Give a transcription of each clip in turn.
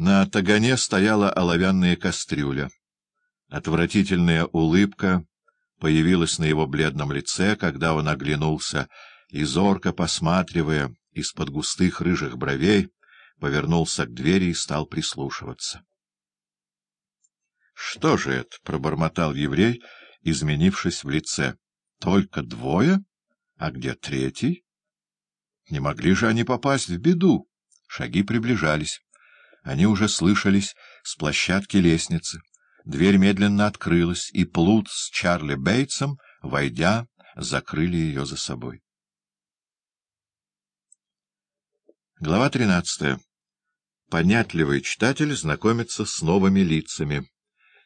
На тагане стояла оловянная кастрюля. Отвратительная улыбка появилась на его бледном лице, когда он оглянулся, и, зорко посматривая из-под густых рыжих бровей, повернулся к двери и стал прислушиваться. — Что же это? — пробормотал еврей, изменившись в лице. — Только двое? А где третий? Не могли же они попасть в беду? Шаги приближались. Они уже слышались с площадки лестницы. Дверь медленно открылась, и Плут с Чарли Бейтсом, войдя, закрыли ее за собой. Глава тринадцатая. Понятливый читатель знакомится с новыми лицами.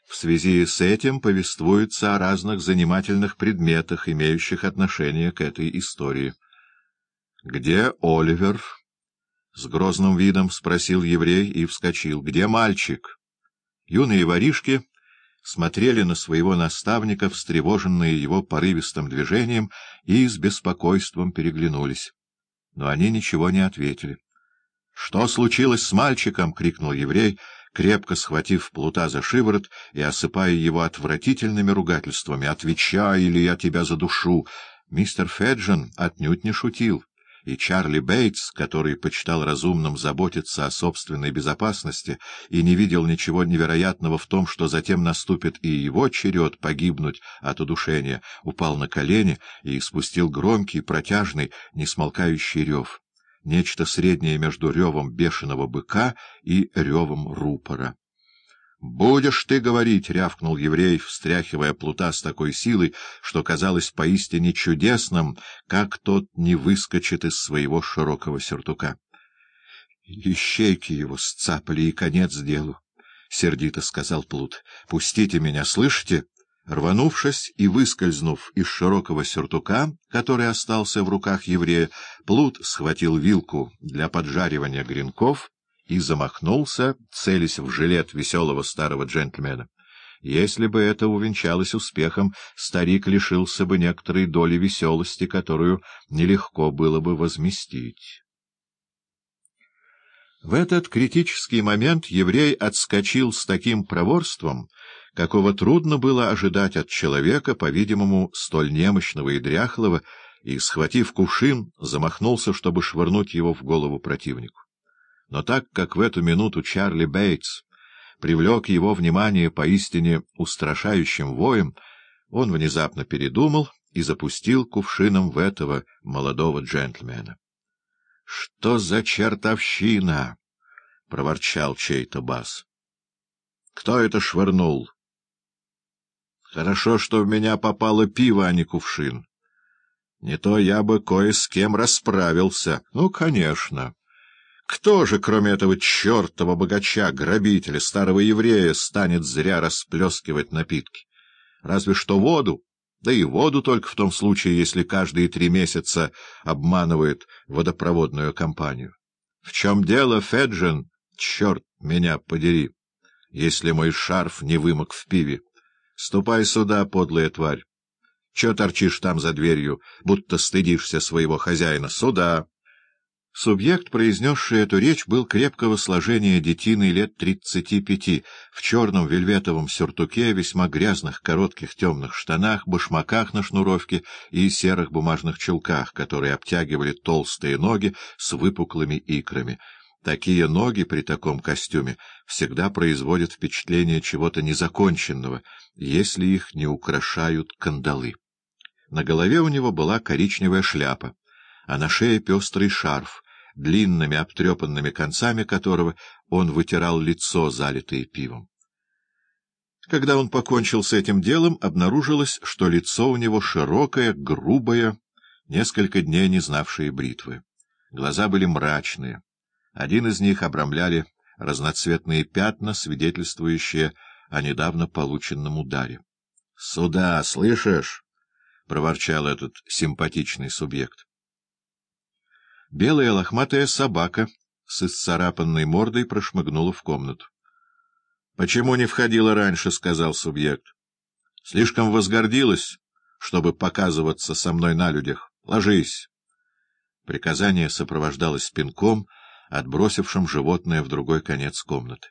В связи с этим повествуется о разных занимательных предметах, имеющих отношение к этой истории. — Где Оливер? — с грозным видом спросил еврей и вскочил. — Где мальчик? Юные воришки смотрели на своего наставника, встревоженные его порывистым движением, и с беспокойством переглянулись. Но они ничего не ответили. — Что случилось с мальчиком? — крикнул еврей, крепко схватив плута за шиворот и осыпая его отвратительными ругательствами. — Отвечай, или я тебя задушу! Мистер Феджин отнюдь не шутил и Чарли Бейтс, который почитал разумным заботиться о собственной безопасности и не видел ничего невероятного в том, что затем наступит и его черед погибнуть от удушения, упал на колени и спустил громкий, протяжный, несмолкающий рев. Нечто среднее между ревом бешеного быка и ревом рупора. «Будешь ты говорить!» — рявкнул еврей, встряхивая плута с такой силой, что казалось поистине чудесным, как тот не выскочит из своего широкого сюртука. «Ищейки его сцапали, и конец делу!» — сердито сказал плут. «Пустите меня, слышите?» Рванувшись и выскользнув из широкого сюртука, который остался в руках еврея, плут схватил вилку для поджаривания гренков и замахнулся, целясь в жилет веселого старого джентльмена. Если бы это увенчалось успехом, старик лишился бы некоторой доли веселости, которую нелегко было бы возместить. В этот критический момент еврей отскочил с таким проворством, какого трудно было ожидать от человека, по-видимому, столь немощного и дряхлого, и, схватив кувшин, замахнулся, чтобы швырнуть его в голову противнику. Но так как в эту минуту Чарли Бейтс привлек его внимание поистине устрашающим воем, он внезапно передумал и запустил кувшином в этого молодого джентльмена. — Что за чертовщина? — проворчал чей-то бас. — Кто это швырнул? — Хорошо, что в меня попало пиво, а не кувшин. Не то я бы кое с кем расправился. Ну, конечно. Кто же, кроме этого чертова богача, грабителя, старого еврея, станет зря расплескивать напитки? Разве что воду, да и воду только в том случае, если каждые три месяца обманывает водопроводную компанию. В чем дело, Феджин? Черт меня подери, если мой шарф не вымок в пиве. Ступай сюда, подлая тварь. Че торчишь там за дверью, будто стыдишься своего хозяина? Сюда! Субъект, произнесший эту речь, был крепкого сложения детины лет тридцати пяти, в черном вельветовом сюртуке, весьма грязных коротких темных штанах, башмаках на шнуровке и серых бумажных чулках, которые обтягивали толстые ноги с выпуклыми икрами. Такие ноги при таком костюме всегда производят впечатление чего-то незаконченного, если их не украшают кандалы. На голове у него была коричневая шляпа а на шее пестрый шарф, длинными обтрепанными концами которого он вытирал лицо, залитое пивом. Когда он покончил с этим делом, обнаружилось, что лицо у него широкое, грубое, несколько дней не знавшее бритвы. Глаза были мрачные. Один из них обрамляли разноцветные пятна, свидетельствующие о недавно полученном ударе. — Сюда, слышишь? — проворчал этот симпатичный субъект. Белая лохматая собака с исцарапанной мордой прошмыгнула в комнату. — Почему не входила раньше? — сказал субъект. — Слишком возгордилась, чтобы показываться со мной на людях. Ложись. Приказание сопровождалось пинком, отбросившим животное в другой конец комнаты.